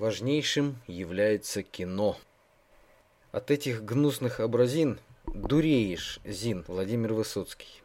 важнейшим является кино. От этих гнусных образин дуреешь, Зин, Владимир Высоцкий.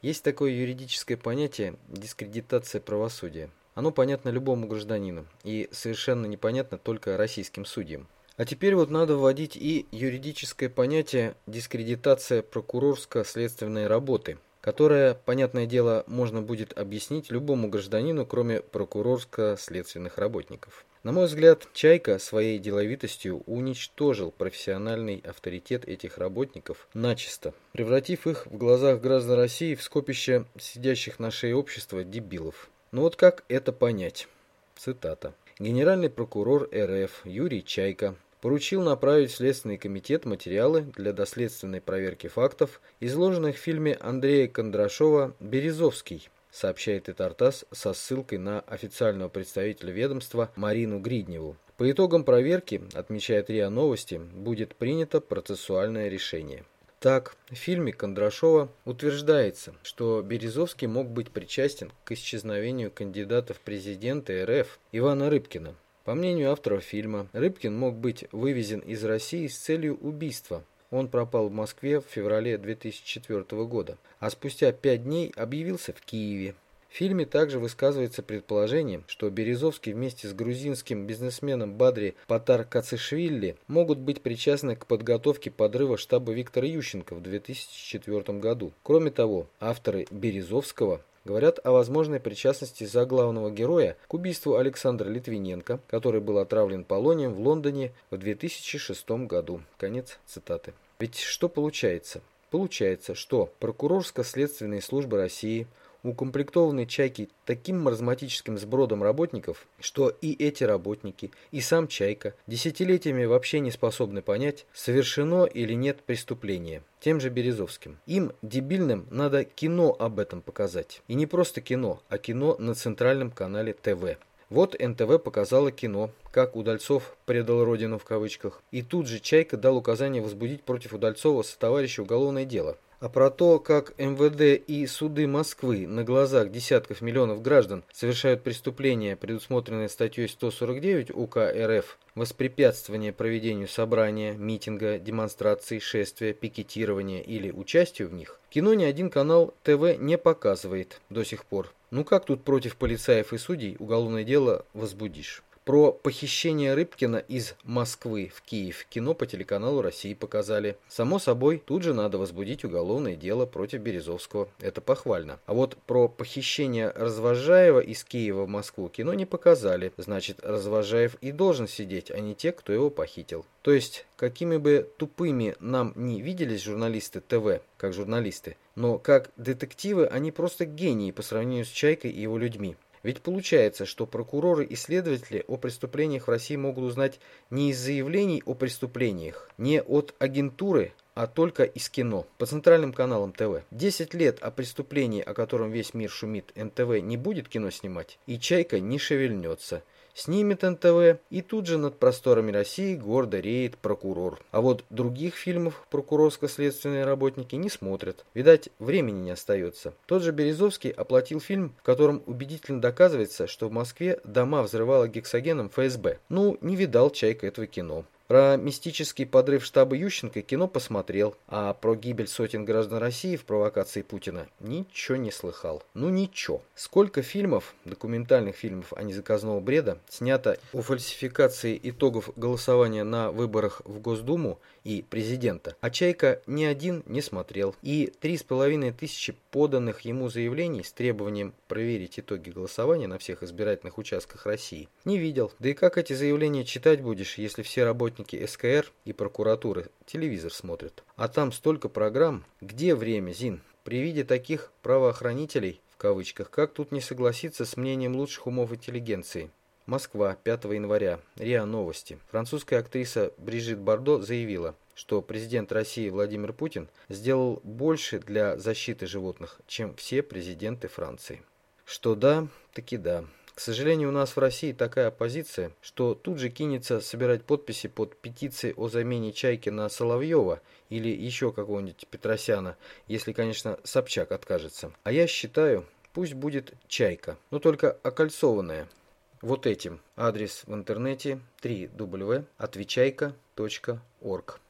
Есть такое юридическое понятие дискредитация правосудия. Оно понятно любому гражданину и совершенно непонятно только российским судьям. А теперь вот надо вводить и юридическое понятие дискредитация прокурорско-следственной работы – которое, понятное дело, можно будет объяснить любому гражданину, кроме прокурорско-следственных работников. На мой взгляд, Чайка своей деловитостью уничтожил профессиональный авторитет этих работников начисто, превратив их в глазах граждан России в скопище сидящих на шее общества дебилов. Но ну вот как это понять? Цитата. Генеральный прокурор РФ Юрий Чайка поручил направить в Следственный комитет материалы для доследственной проверки фактов, изложенных в фильме Андрея Кондрашова «Березовский», сообщает Итартас со ссылкой на официального представителя ведомства Марину Гридневу. По итогам проверки, отмечает РИА Новости, будет принято процессуальное решение. Так, в фильме Кондрашова утверждается, что Березовский мог быть причастен к исчезновению кандидата в президенты РФ Ивана Рыбкина, по мнению авторов фильма, Рыбкин мог быть вывезен из России с целью убийства. Он пропал в Москве в феврале 2004 года, а спустя пять дней объявился в Киеве. В фильме также высказывается предположение, что Березовский вместе с грузинским бизнесменом Бадри Патар Кацишвили могут быть причастны к подготовке подрыва штаба Виктора Ющенко в 2004 году. Кроме того, авторы Березовского говорят о возможной причастности заглавного героя к убийству Александра Литвиненко, который был отравлен полонием в Лондоне в 2006 году. Конец цитаты. Ведь что получается? Получается, что прокурорско-следственные службы России – укомплектованы «Чайки» таким маразматическим сбродом работников, что и эти работники, и сам «Чайка» десятилетиями вообще не способны понять, совершено или нет преступление. Тем же Березовским. Им, дебильным, надо кино об этом показать. И не просто кино, а кино на центральном канале ТВ. Вот НТВ показала кино, как Удальцов предал родину в кавычках, и тут же Чайка дал указание возбудить против Удальцова со товарища уголовное дело а про то, как МВД и суды Москвы на глазах десятков миллионов граждан совершают преступления, предусмотренные статьей 149 УК РФ, воспрепятствование проведению собрания, митинга, демонстрации, шествия, пикетирования или участию в них, кино ни один канал ТВ не показывает до сих пор. Ну как тут против полицаев и судей уголовное дело возбудишь? Про похищение Рыбкина из Москвы в Киев кино по телеканалу России показали. Само собой, тут же надо возбудить уголовное дело против Березовского. Это похвально. А вот про похищение Развожаева из Киева в Москву кино не показали. Значит, Развожаев и должен сидеть, а не те, кто его похитил. То есть, какими бы тупыми нам не виделись журналисты ТВ, как журналисты, но как детективы они просто гении по сравнению с Чайкой и его людьми. Ведь получается, что прокуроры и следователи о преступлениях в России могут узнать не из заявлений о преступлениях, не от агентуры, а только из кино, по центральным каналам ТВ. Десять лет о преступлении, о котором весь мир шумит, НТВ не будет кино снимать, и Чайка не шевельнется снимет НТВ, и тут же над просторами России гордо реет прокурор. А вот других фильмов прокурорско-следственные работники не смотрят. Видать, времени не остается. Тот же Березовский оплатил фильм, в котором убедительно доказывается, что в Москве дома взрывало гексогеном ФСБ. Ну, не видал Чайка этого кино. Про мистический подрыв штаба Ющенко кино посмотрел, а про гибель сотен граждан России в провокации Путина ничего не слыхал. Ну ничего. Сколько фильмов, документальных фильмов а не заказного бреда, снято о фальсификации итогов голосования на выборах в Госдуму и президента, а Чайка ни один не смотрел. И три с половиной тысячи поданных ему заявлений с требованием проверить итоги голосования на всех избирательных участках России не видел. Да и как эти заявления читать будешь, если все работники СКР и прокуратуры телевизор смотрят? А там столько программ. Где время, Зин? При виде таких правоохранителей, в кавычках, как тут не согласиться с мнением лучших умов интеллигенции? Москва, 5 января. РИА Новости. Французская актриса Брижит Бардо заявила, что президент России Владимир Путин сделал больше для защиты животных, чем все президенты Франции. Что да, таки да. Сожалению, у нас в России такая оппозиция, что тут же кинется собирать подписи под петицией о замене Чайки на Соловьева или еще какого-нибудь Петросяна, если, конечно, Собчак откажется. А я считаю, пусть будет Чайка, но только окольцованная, вот этим. Адрес в интернете www.отвечайка.орг.